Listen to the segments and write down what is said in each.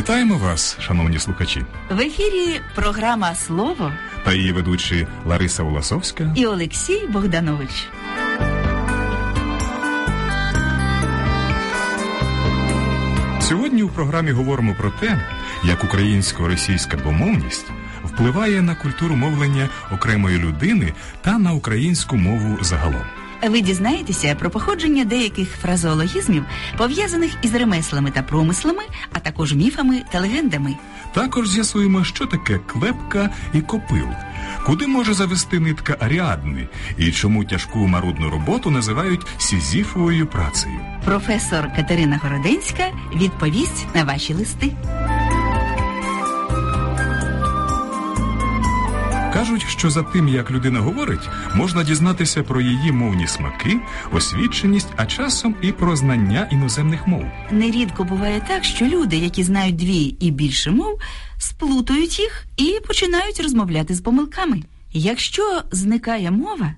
Вітаємо вас, шановні слухачі. В ефірі програма Слово та її ведучі Лариса Уласовська і Олексій Богданович. Сьогодні у програмі говоримо про те, як українсько-російська двомовність впливає на культуру мовлення окремої людини та на українську мову загалом. Ви дізнаєтеся про походження деяких фразеологізмів, пов'язаних із ремеслами та промислами, а також міфами та легендами. Також з'ясуємо, що таке клепка і копил, куди може завести нитка аріадни і чому тяжку марудну роботу називають сізіфовою працею. Професор Катерина Городенська відповість на ваші листи. Кажуть, що за тим, як людина говорить, можна дізнатися про її мовні смаки, освіченість, а часом і про знання іноземних мов. Нерідко буває так, що люди, які знають дві і більше мов, сплутують їх і починають розмовляти з помилками. Якщо зникає мова,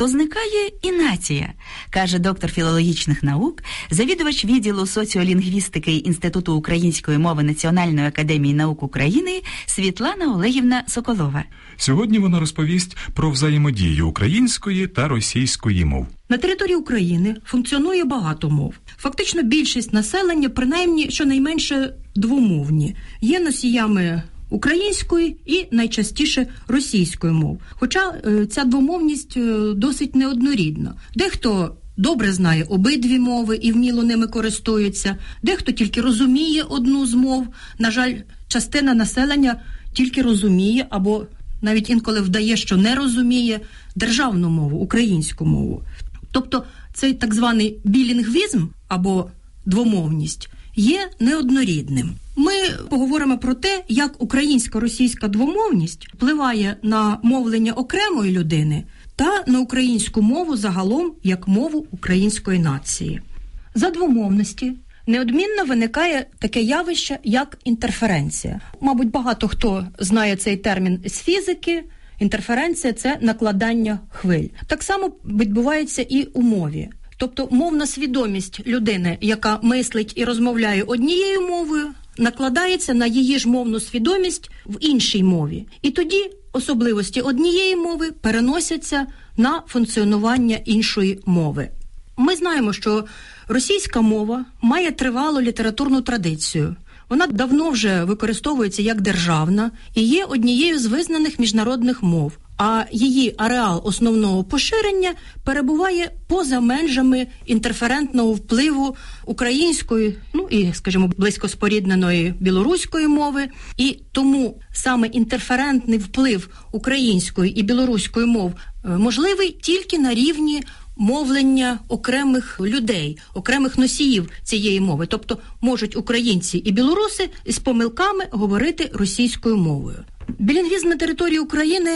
то зникає і нація, каже доктор філологічних наук, завідувач відділу соціолінгвістики Інституту української мови Національної академії наук України Світлана Олегівна Соколова. Сьогодні вона розповість про взаємодію української та російської мов. На території України функціонує багато мов. Фактично, більшість населення, принаймні щонайменше двомовні, є носіями української і найчастіше російської мов. Хоча е, ця двомовність е, досить неоднорідна. Дехто добре знає обидві мови і вміло ними користується, дехто тільки розуміє одну з мов. На жаль, частина населення тільки розуміє або навіть інколи вдає, що не розуміє державну мову, українську мову. Тобто цей так званий білінгвізм або двомовність є неоднорідним. Ми поговоримо про те, як українсько-російська двомовність впливає на мовлення окремої людини та на українську мову загалом як мову української нації. За двомовності неодмінно виникає таке явище, як інтерференція. Мабуть, багато хто знає цей термін з фізики. Інтерференція це накладання хвиль. Так само відбувається і у мові. Тобто мовна свідомість людини, яка мислить і розмовляє однією мовою, накладається на її ж мовну свідомість в іншій мові. І тоді особливості однієї мови переносяться на функціонування іншої мови. Ми знаємо, що російська мова має тривалу літературну традицію. Вона давно вже використовується як державна і є однією з визнаних міжнародних мов. А її ареал основного поширення перебуває поза межами інтерферентного впливу української, ну і, скажімо, близько спорідненої білоруської мови, і тому саме інтерферентний вплив української і білоруської мов е, можливий тільки на рівні мовлення окремих людей, окремих носіїв цієї мови, тобто можуть українці і білоруси з помилками говорити російською мовою. Білінгвізм на території України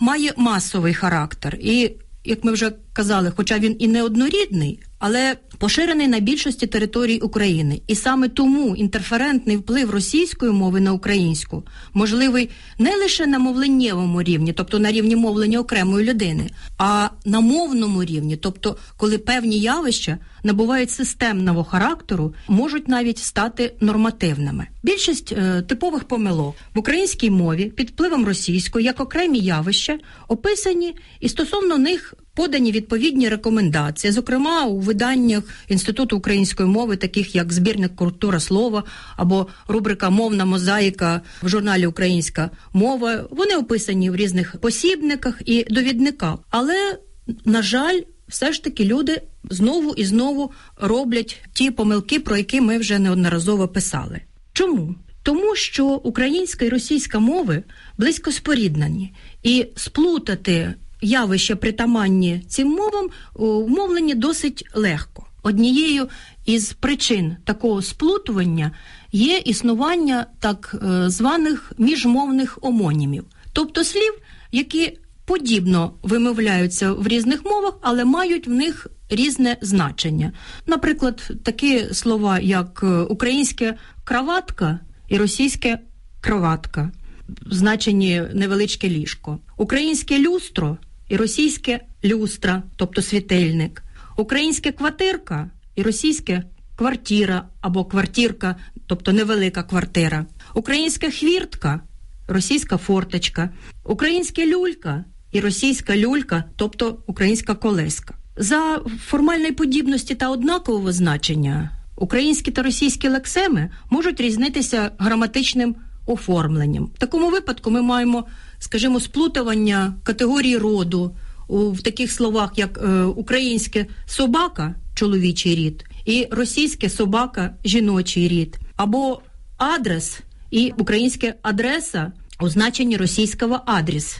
має масовий характер, і як ми вже казали, хоча він і неоднорідний, але поширений на більшості територій України, і саме тому інтерферентний вплив російської мови на українську можливий не лише на мовленнєвому рівні, тобто на рівні мовлення окремої людини, а на мовному рівні, тобто коли певні явища набувають системного характеру, можуть навіть стати нормативними. Більшість е, типових помилок в українській мові під впливом російської як окремі явища описані і стосовно них подані відповідні рекомендації, зокрема у виданнях Інституту української мови, таких як збірник культура слова або рубрика Мовна мозаїка в журналі Українська мова. Вони описані в різних посібниках і довідниках. Але, на жаль, все ж таки люди знову і знову роблять ті помилки, про які ми вже неодноразово писали. Чому? Тому що українська і російська мови близько споріднені, і сплутати явища притаманні цим мовам у мовленні досить легко. Однією із причин такого сплутування є існування так е, званих міжмовних омонімів, тобто слів, які подібно вимовляються в різних мовах, але мають в них різне значення. Наприклад, такі слова, як е, українське краватка і російське кроватка, в значенні невеличке ліжко, українське люстро і російське люстра, тобто світильник, українське квартирка і російське квартира або квартирка, тобто невелика квартира, українська хвіртка, російська форточка, українська люлька і російська люлька, тобто українська колеска. За формальної подібності та однакового значення українські та російські лексеми можуть різнитися граматичним оформленням. В такому випадку ми маємо, скажімо, сплутування категорії роду в таких словах, як е, українське собака, чоловічий рід, і російське собака, жіночий рід, або адрес і українське адреса у значенні російського адрес.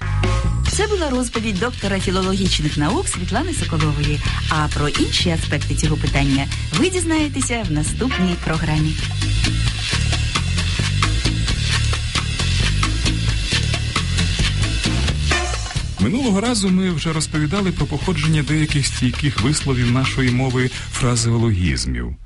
Це була розповідь доктора філологічних наук Світлани Соколової. А про інші аспекти цього питання ви дізнаєтеся в наступній програмі. Минулого разу ми вже розповідали про походження деяких стійких висловів нашої мови фразеологізмів.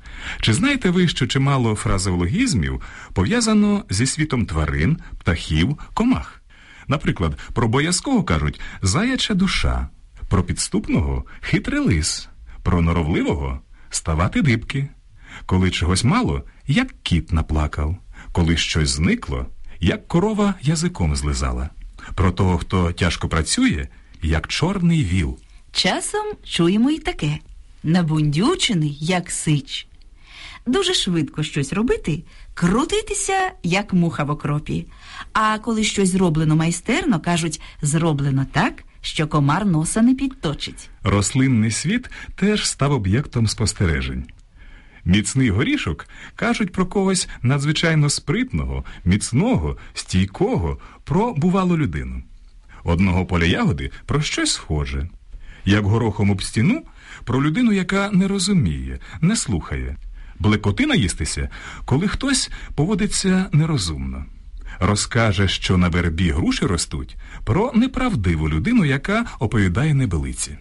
Чи знаєте ви, що чимало фразеологізмів пов'язано зі світом тварин, птахів, комах? Наприклад, про боязкого кажуть заяча душа, про підступного хитрий лис, про норовливого ставати дибки. Коли чогось мало, як кіт наплакав, коли щось зникло, як корова язиком злизала. Про того, хто тяжко працює, як чорний віл. Часом чуємо і таке набундючений, як сич. Дуже швидко щось робити, крутитися, як муха в окропі. А коли щось зроблено майстерно, кажуть, зроблено так, що комар носа не підточить. Рослинний світ теж став об'єктом спостережень. Міцний горішок кажуть про когось надзвичайно спритного, міцного, стійкого, про бувалу людину. Одного поля ягоди про щось схоже, як горохом об стіну про людину, яка не розуміє, не слухає. Блекоти наїстися, коли хтось поводиться нерозумно. Розкаже, що на вербі груші ростуть, про неправдиву людину, яка оповідає небелиці.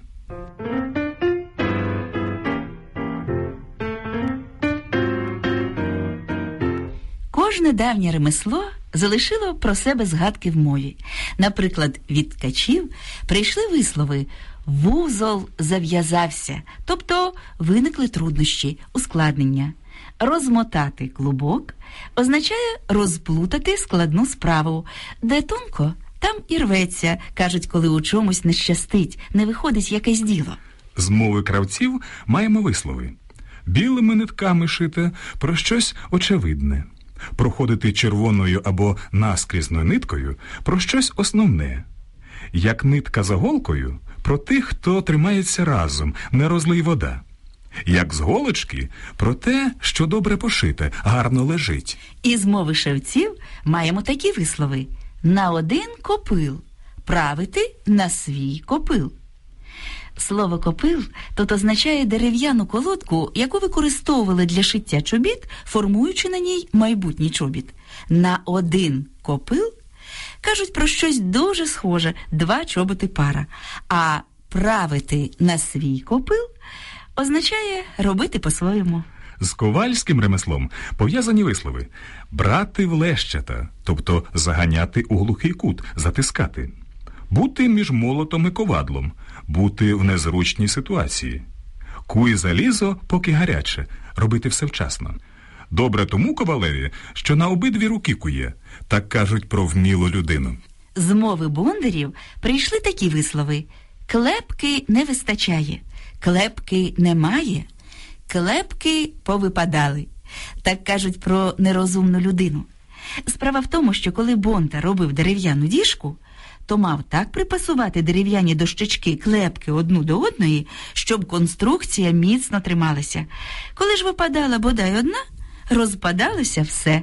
Кожне давнє ремесло залишило про себе згадки в мові. Наприклад, від ткачів прийшли вислови вузол зав'язався, тобто виникли труднощі, ускладнення. Розмотати клубок означає розплутати складну справу, де тонко, там і рветься, кажуть, коли у чомусь не щастить, не виходить якесь діло. З мови кравців маємо вислови. Білими нитками шите про щось очевидне. Проходити червоною або наскрізною ниткою про щось основне. Як нитка за голкою про тих, хто тримається разом, не розлий вода. Як з голочки про те, що добре пошите, гарно лежить. Із мови шевців маємо такі вислови: на один копил, правити на свій копил. Слово копил тут означає дерев'яну колодку, яку використовували для шиття чобіт, формуючи на ній майбутній чобіт. На один копил кажуть про щось дуже схоже два чоботи пара. А правити на свій копил означає робити по-своєму. З ковальським ремеслом пов'язані вислови брати в лещата, тобто заганяти у глухий кут, затискати, бути між молотом і ковадлом, бути в незручній ситуації, куй залізо, поки гаряче, робити все вчасно. Добре тому ковалеві, що на обидві руки кує, так кажуть про вмілу людину. З мови бондарів прийшли такі вислови: клепки не вистачає, клепки немає, клепки повипадали. Так кажуть про нерозумну людину. Справа в тому, що коли Бондар робив дерев'яну діжку, то мав так припасувати дерев'яні дощечки клепки одну до одної, щоб конструкція міцно трималася. Коли ж випадала бодай одна, розпадалося все.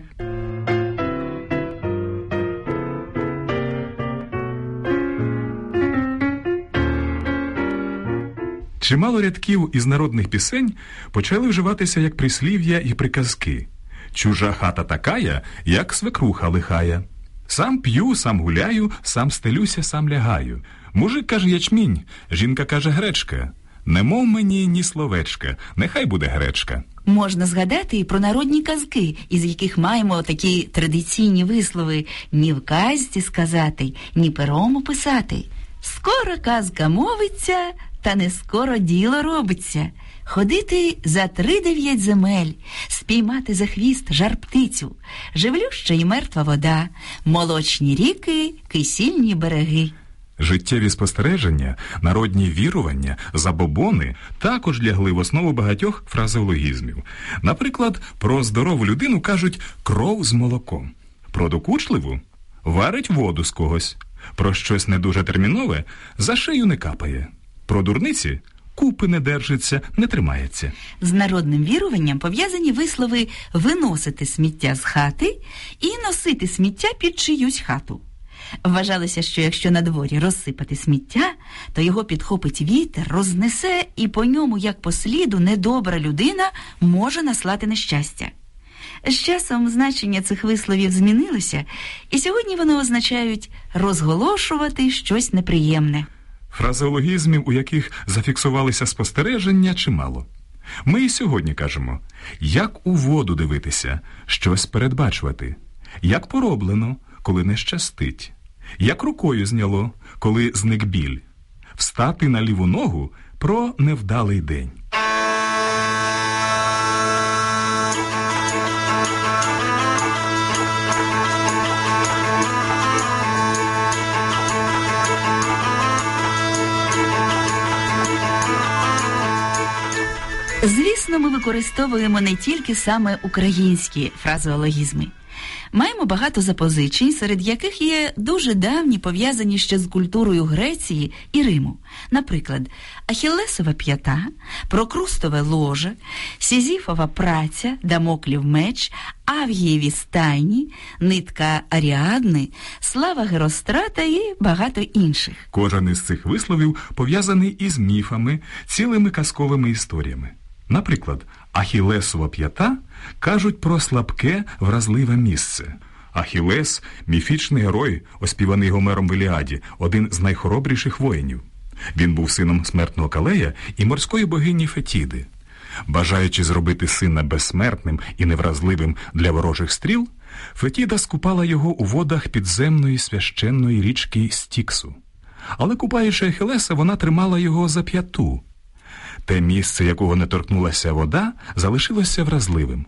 Чимало рядків із народних пісень почали вживатися як прислів'я і приказки. Чужа хата такая, як свекруха лихая. Сам п'ю, сам гуляю, сам стелюся, сам лягаю. Мужик каже ячмінь, жінка каже гречка. Не мов мені ні словечка, нехай буде гречка. Можна згадати і про народні казки, із яких маємо такі традиційні вислови ні в казці сказати, ні пером описати. Скоро казка мовиться, та не скоро діло робиться. Ходити за три дев'ять земель, спіймати за хвіст жар птицю, живлюща і мертва вода, молочні ріки, кисільні береги. Життєві спостереження, народні вірування, забобони також лягли в основу багатьох фразеологізмів. Наприклад, про здорову людину кажуть кров з молоком, про докучливу варить воду з когось, про щось не дуже термінове за шию не капає, про дурниці купи не держиться, не тримається. З народним віруванням пов'язані вислови виносити сміття з хати і носити сміття під чиюсь хату. Вважалося, що якщо на дворі розсипати сміття, то його підхопить вітер, рознесе, і по ньому, як по сліду, недобра людина може наслати нещастя. З часом значення цих висловів змінилося, і сьогодні вони означають розголошувати щось неприємне. Фразеологізмів, у яких зафіксувалися спостереження, чимало. Ми і сьогодні кажемо, як у воду дивитися, щось передбачувати, як пороблено, коли не щастить, як рукою зняло, коли зник біль, встати на ліву ногу про невдалий день. Звісно, ми використовуємо не тільки саме українські фразеологізми. Маємо багато запозичень, серед яких є дуже давні пов'язані ще з культурою Греції і Риму. Наприклад, Ахіллесова п'ята, Прокрустове ложе, Сізіфова праця, Дамоклів меч, Авгієві стайні, нитка Аріадни, слава Герострата і багато інших. Кожен із цих висловів пов'язаний із міфами, цілими казковими історіями. Наприклад, Ахілесова п'ята кажуть про слабке, вразливе місце. Ахілес міфічний герой, оспіваний Гомером в Іліаді, один з найхоробріших воїнів. Він був сином смертного калея і морської богині Фетіди. Бажаючи зробити сина безсмертним і невразливим для ворожих стріл, Фетіда скупала його у водах підземної священної річки Стіксу. Але купаючи Ахілеса, вона тримала його за п'яту. Те місце, якого не торкнулася вода, залишилося вразливим.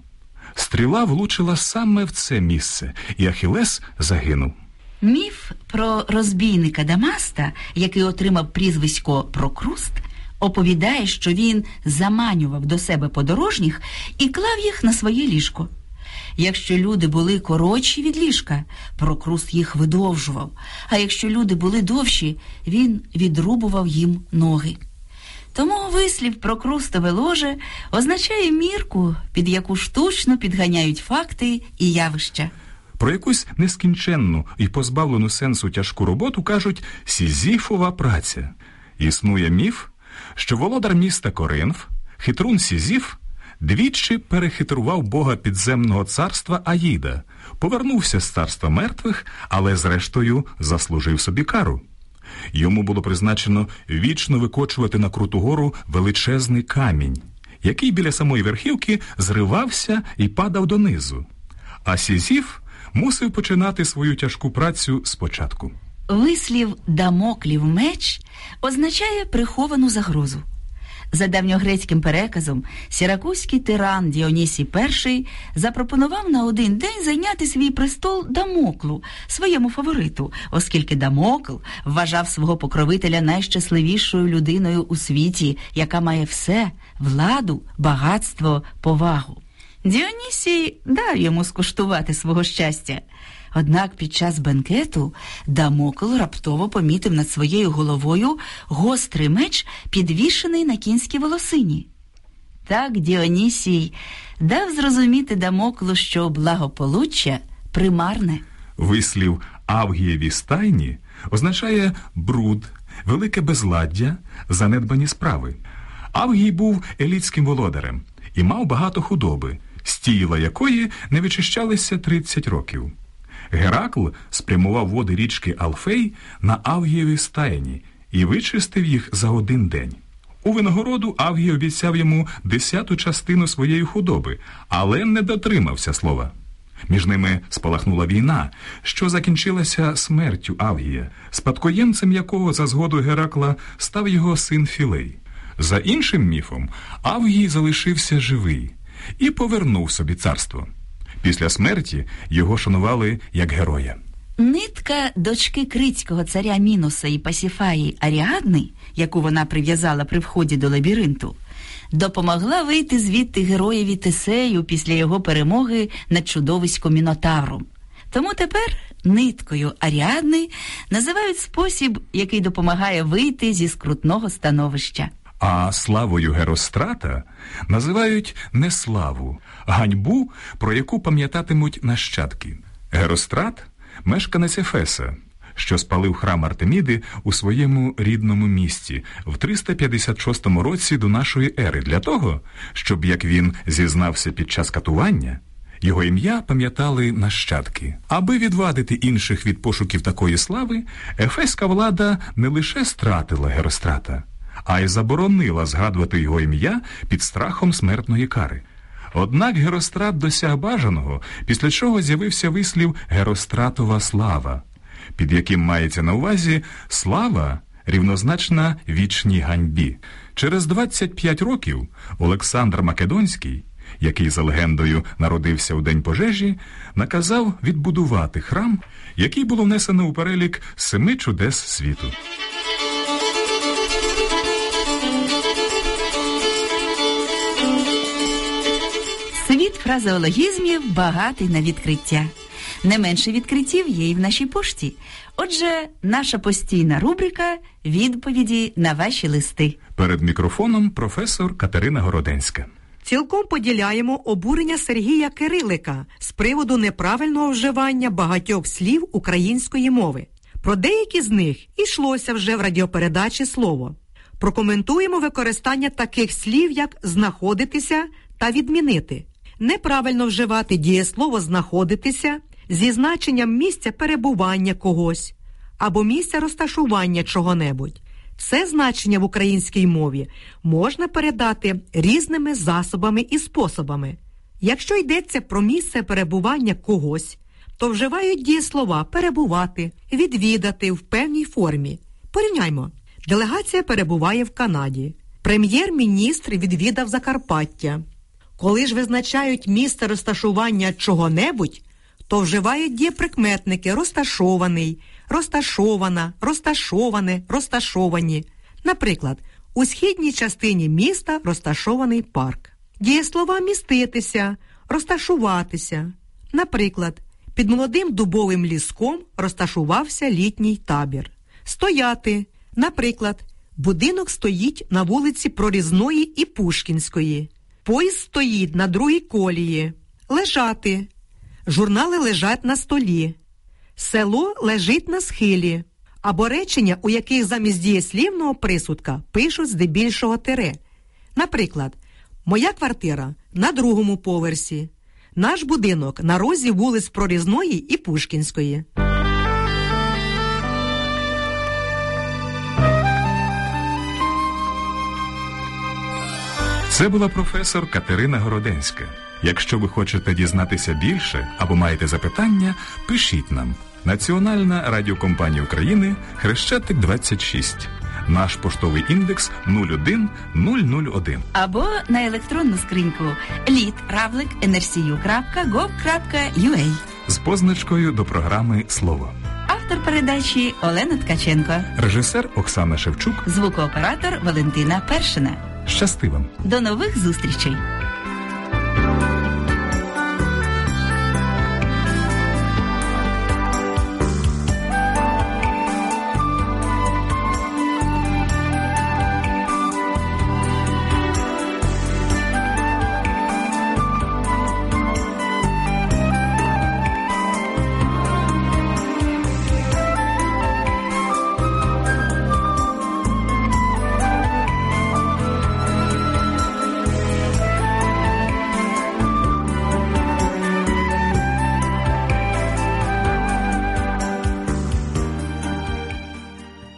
Стріла влучила саме в це місце, і Ахілес загинув. Міф про розбійника Дамаста, який отримав прізвисько Прокруст, оповідає, що він заманював до себе подорожніх і клав їх на своє ліжко. Якщо люди були коротші від ліжка, Прокруст їх видовжував, а якщо люди були довші, він відрубував їм ноги. Тому вислів про крустове ложе означає мірку, під яку штучно підганяють факти і явища. Про якусь нескінченну і позбавлену сенсу тяжку роботу кажуть Сізіфова праця. Існує міф, що володар міста Коринф, хитрун Сізіф, двічі перехитрував бога підземного царства Аїда, повернувся з царства мертвих, але зрештою заслужив собі кару. Йому було призначено вічно викочувати на круту гору величезний камінь, який біля самої верхівки зривався і падав донизу. А Сізіф мусив починати свою тяжку працю спочатку. Вислів Дамоклів меч означає приховану загрозу. За давньогрецьким переказом, сіракузький тиран Діонісій І запропонував на один день зайняти свій престол Дамоклу, своєму фавориту, оскільки Дамокл вважав свого покровителя найщасливішою людиною у світі, яка має все владу, багатство, повагу. Діонісій дав йому скуштувати свого щастя. Однак під час бенкету Дамокл раптово помітив над своєю головою гострий меч, підвішений на кінській волосині. Так Діонісій дав зрозуміти Дамоклу, що благополуччя примарне. Вислів Авгієві стайні означає бруд, велике безладдя, занедбані справи. Авгій був елітським володарем і мав багато худоби, з тіла якої не вичищалися 30 років. Геракл спрямував води річки Алфей на Авгієві стайні і вичистив їх за один день. У винагороду Авгій обіцяв йому десяту частину своєї худоби, але не дотримався слова. Між ними спалахнула війна, що закінчилася смертю Авгія, спадкоємцем якого за згоду Геракла став його син Філей. За іншим міфом, Авгій залишився живий і повернув собі царство. Після смерті його шанували як героя. Нитка дочки критського царя Мінуса і Пасіфаї Аріадни, яку вона прив'язала при вході до лабіринту, допомогла вийти звідти героєві Тесею після його перемоги над чудовиськом Мінотавром. Тому тепер ниткою Аріадни називають спосіб, який допомагає вийти зі скрутного становища. А славою Герострата називають не славу, ганьбу, про яку пам'ятатимуть нащадки. Герострат мешканець Ефеса, що спалив храм Артеміди у своєму рідному місті в 356 році до нашої ери для того, щоб як він зізнався під час катування. Його ім'я пам'ятали нащадки. Аби відвадити інших від пошуків такої слави, ефеська влада не лише стратила Герострата, а й заборонила згадувати його ім'я під страхом смертної кари. Однак Герострат досяг бажаного, після чого з'явився вислів Геростратова слава, під яким мається на увазі слава рівнозначна вічній ганьбі. Через 25 років Олександр Македонський, який за легендою народився у день пожежі, наказав відбудувати храм, який було внесено у перелік семи чудес світу. Світ фразеологізмів багатий на відкриття. Не менше відкриттів є і в нашій пошті. Отже, наша постійна рубрика відповіді на ваші листи. Перед мікрофоном професор Катерина Городенська. Цілком поділяємо обурення Сергія Кирилика з приводу неправильного вживання багатьох слів української мови. Про деякі з них ішлося вже в радіопередачі слово. Прокоментуємо використання таких слів, як знаходитися та відмінити. Неправильно вживати дієслово знаходитися зі значенням місця перебування когось або місця розташування чого-небудь. Це значення в українській мові можна передати різними засобами і способами. Якщо йдеться про місце перебування когось, то вживають дієслова перебувати, відвідати в певній формі. Порівняймо. Делегація перебуває в Канаді. Прем'єр-міністр відвідав Закарпаття. Коли ж визначають місце розташування чого-небудь, то вживають дієприкметники розташований, розташована, розташоване, розташовані. Наприклад, у східній частині міста розташований парк. Дієслова міститися, розташуватися. Наприклад, під молодим дубовим ліском розташувався літній табір. Стояти. Наприклад, будинок стоїть на вулиці Прорізної і Пушкінської. Поїзд стоїть на другій колії. Лежати. Журнали лежать на столі. Село лежить на схилі. Або речення, у яких замість дієслівного присудка пишуть здебільшого тире. Наприклад, моя квартира на другому поверсі. Наш будинок на розі вулиць Прорізної і Пушкінської. Це була професор Катерина Городенська. Якщо ви хочете дізнатися більше або маєте запитання, пишіть нам. Національна радіокомпанія України Хрещатик 26. Наш поштовий індекс 01001. Або на електронну скриньку lid.ravlik.nrcu.gov.ua з позначкою до програми Слово. Автор передачі Олена Ткаченко, Режисер Оксана Шевчук. звукооператор Валентина Першина. Щасти! До нових зустрічей!